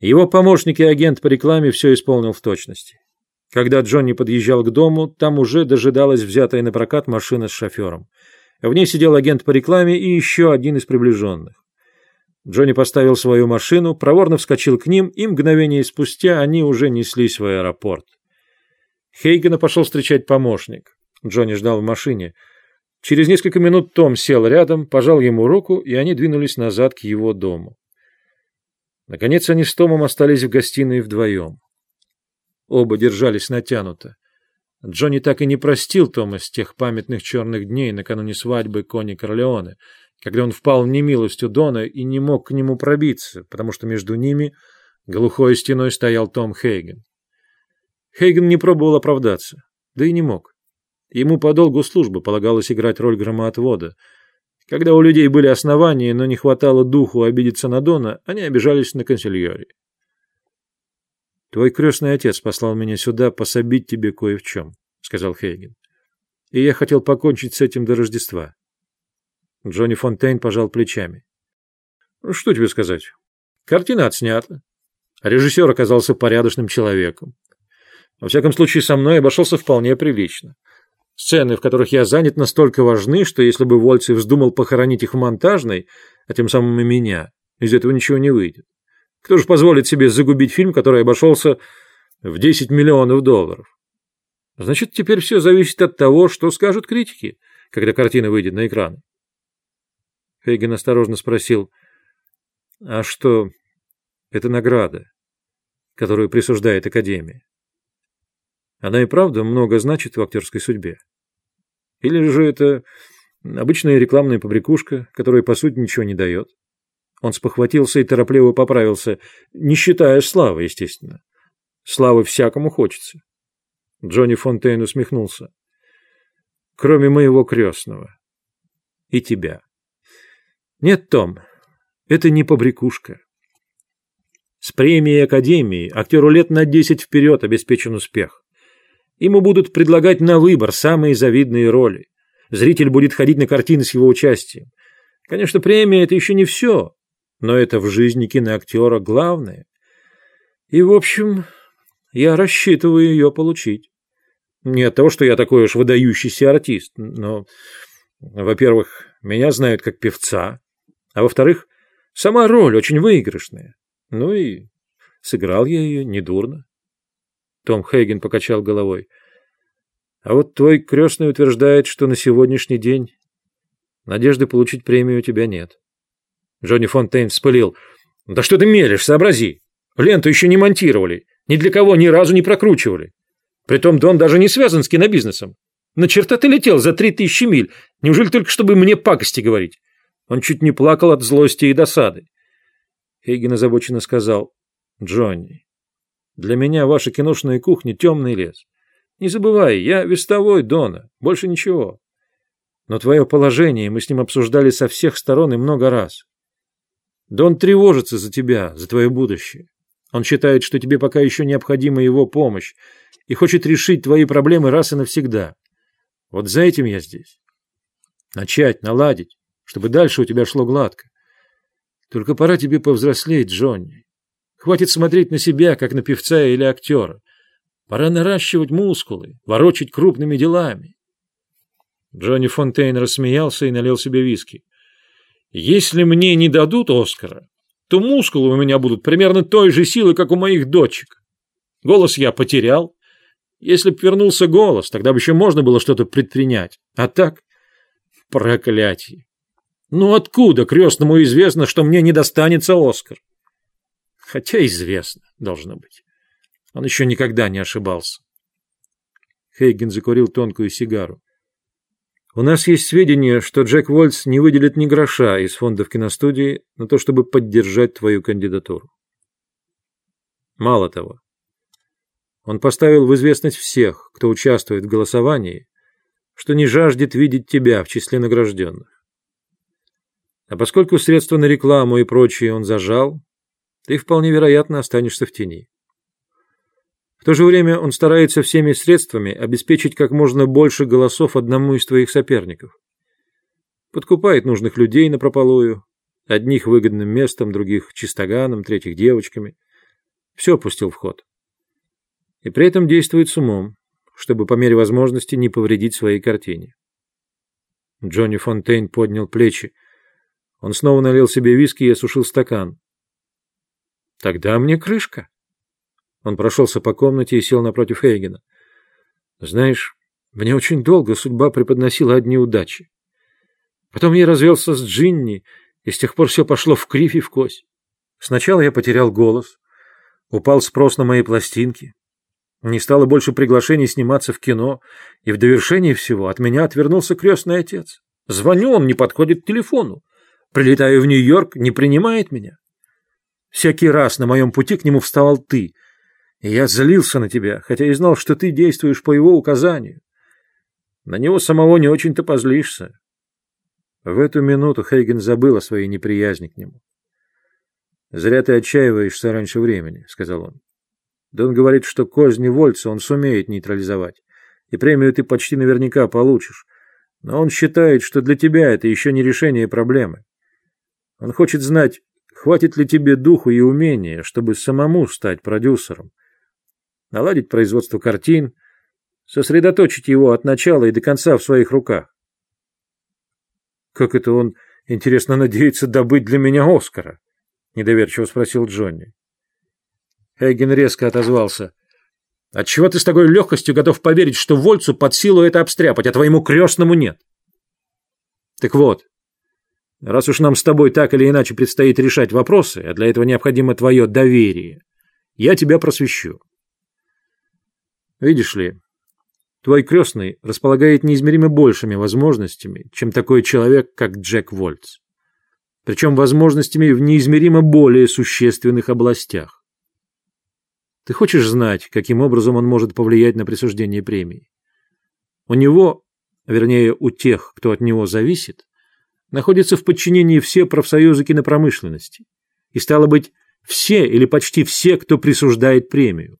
Его помощник и агент по рекламе все исполнил в точности. Когда Джонни подъезжал к дому, там уже дожидалась взятая на прокат машина с шофером. В ней сидел агент по рекламе и еще один из приближенных. Джонни поставил свою машину, проворно вскочил к ним, и мгновение спустя они уже неслись в аэропорт. Хейгена пошел встречать помощник. Джонни ждал в машине. Через несколько минут Том сел рядом, пожал ему руку, и они двинулись назад к его дому. Наконец они с Томом остались в гостиной вдвоем. Оба держались натянуто. Джонни так и не простил Тома с тех памятных черных дней накануне свадьбы Кони Корлеоне, когда он впал в немилость у Дона и не мог к нему пробиться, потому что между ними глухой стеной стоял Том Хейген. Хейген не пробовал оправдаться, да и не мог. Ему по долгу службы полагалось играть роль громоотвода. Когда у людей были основания, но не хватало духу обидеться на Дона, они обижались на консильоре. «Твой крестный отец послал меня сюда пособить тебе кое в чем», — сказал Хейген. «И я хотел покончить с этим до Рождества». Джонни Фонтейн пожал плечами. «Ну, «Что тебе сказать? Картина отснята. Режиссер оказался порядочным человеком. Во всяком случае, со мной обошелся вполне прилично. Сцены, в которых я занят, настолько важны, что если бы Вольцев вздумал похоронить их в монтажной, а тем самым и меня, из этого ничего не выйдет. Кто же позволит себе загубить фильм, который обошелся в 10 миллионов долларов? Значит, теперь все зависит от того, что скажут критики, когда картина выйдет на экран. Фейген осторожно спросил, а что это награда, которую присуждает Академия? Она и правда много значит в актерской судьбе? Или же это обычная рекламная побрякушка, которая по сути ничего не дает? Он спохватился и торопливо поправился, не считая славы, естественно. Славы всякому хочется. Джонни Фонтейн усмехнулся. Кроме моего крестного. И тебя. Нет, Том, это не побрякушка. С премией Академии актеру лет на десять вперед обеспечен успех. Ему будут предлагать на выбор самые завидные роли. Зритель будет ходить на картины с его участием. Конечно, премия – это еще не все но это в жизни киноактера главное. И, в общем, я рассчитываю ее получить. Не от того, что я такой уж выдающийся артист, но, во-первых, меня знают как певца, а во-вторых, сама роль очень выигрышная. Ну и сыграл я ее недурно. Том Хейген покачал головой. А вот твой крестный утверждает, что на сегодняшний день надежды получить премию у тебя нет. Джонни Фонтейн вспылил. «Да что ты мелешь, сообрази! Ленту еще не монтировали, ни для кого ни разу не прокручивали. Притом Дон даже не связан с кинобизнесом. На черта ты летел за три тысячи миль, неужели только чтобы мне пакости говорить?» Он чуть не плакал от злости и досады. Хейген озабоченно сказал, «Джонни, для меня ваша киношная кухня — темный лес. Не забывай, я вестовой Дона, больше ничего. Но твое положение мы с ним обсуждали со всех сторон и много раз. Да он тревожится за тебя, за твое будущее. Он считает, что тебе пока еще необходима его помощь и хочет решить твои проблемы раз и навсегда. Вот за этим я здесь. Начать, наладить, чтобы дальше у тебя шло гладко. Только пора тебе повзрослеть, Джонни. Хватит смотреть на себя, как на певца или актера. Пора наращивать мускулы, ворочать крупными делами. Джонни Фонтейн рассмеялся и налил себе виски. Если мне не дадут Оскара, то мускулы у меня будут примерно той же силы, как у моих дочек. Голос я потерял. Если б вернулся голос, тогда бы еще можно было что-то предпринять. А так, проклятие. Ну откуда крестному известно, что мне не достанется Оскар? Хотя известно, должно быть. Он еще никогда не ошибался. Хейген закурил тонкую сигару. У нас есть сведения, что Джек Вольц не выделит ни гроша из фондов киностудии на то, чтобы поддержать твою кандидатуру. Мало того, он поставил в известность всех, кто участвует в голосовании, что не жаждет видеть тебя в числе награжденных. А поскольку средства на рекламу и прочее он зажал, ты вполне вероятно останешься в тени. В то же время он старается всеми средствами обеспечить как можно больше голосов одному из твоих соперников. Подкупает нужных людей напропалую, одних выгодным местом, других чистоганом, третьих девочками, Все пустил в ход. И при этом действует с умом, чтобы по мере возможности не повредить своей картине. Джонни Фонтейн поднял плечи. Он снова налил себе виски и осушил стакан. «Тогда мне крышка». Он прошелся по комнате и сел напротив Хейгена. «Знаешь, мне очень долго судьба преподносила одни удачи. Потом я развелся с Джинни, и с тех пор все пошло в кривь и в кость. Сначала я потерял голос, упал спрос на мои пластинки, не стало больше приглашений сниматься в кино, и в довершении всего от меня отвернулся крестный отец. Звоню, он не подходит к телефону. Прилетаю в Нью-Йорк, не принимает меня. Всякий раз на моем пути к нему вставал ты, и я злился на тебя, хотя и знал, что ты действуешь по его указанию. На него самого не очень-то позлишься. В эту минуту Хейген забыл о своей неприязни к нему. «Зря ты отчаиваешься раньше времени», — сказал он. Да он говорит, что козни Вольца он сумеет нейтрализовать, и премию ты почти наверняка получишь. Но он считает, что для тебя это еще не решение проблемы. Он хочет знать, хватит ли тебе духу и умения, чтобы самому стать продюсером, наладить производство картин, сосредоточить его от начала и до конца в своих руках. Как это он, интересно, надеется добыть для меня Оскара? Недоверчиво спросил Джонни. Хейген резко отозвался. «Отчего ты с такой легкостью готов поверить, что Вольцу под силу это обстряпать, а твоему крестному нет?» «Так вот, раз уж нам с тобой так или иначе предстоит решать вопросы, а для этого необходимо твое доверие, я тебя просвещу. Видишь ли, твой крестный располагает неизмеримо большими возможностями, чем такой человек, как Джек Вольц. Причем возможностями в неизмеримо более существенных областях. Ты хочешь знать, каким образом он может повлиять на присуждение премии? У него, вернее, у тех, кто от него зависит, находятся в подчинении все профсоюзы кинопромышленности. И стало быть, все или почти все, кто присуждает премию.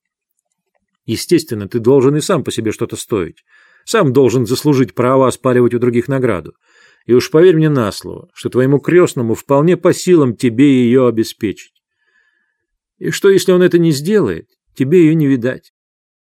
Естественно, ты должен и сам по себе что-то стоить. Сам должен заслужить право оспаривать у других награду. И уж поверь мне на слово, что твоему крестному вполне по силам тебе ее обеспечить. И что, если он это не сделает, тебе ее не видать.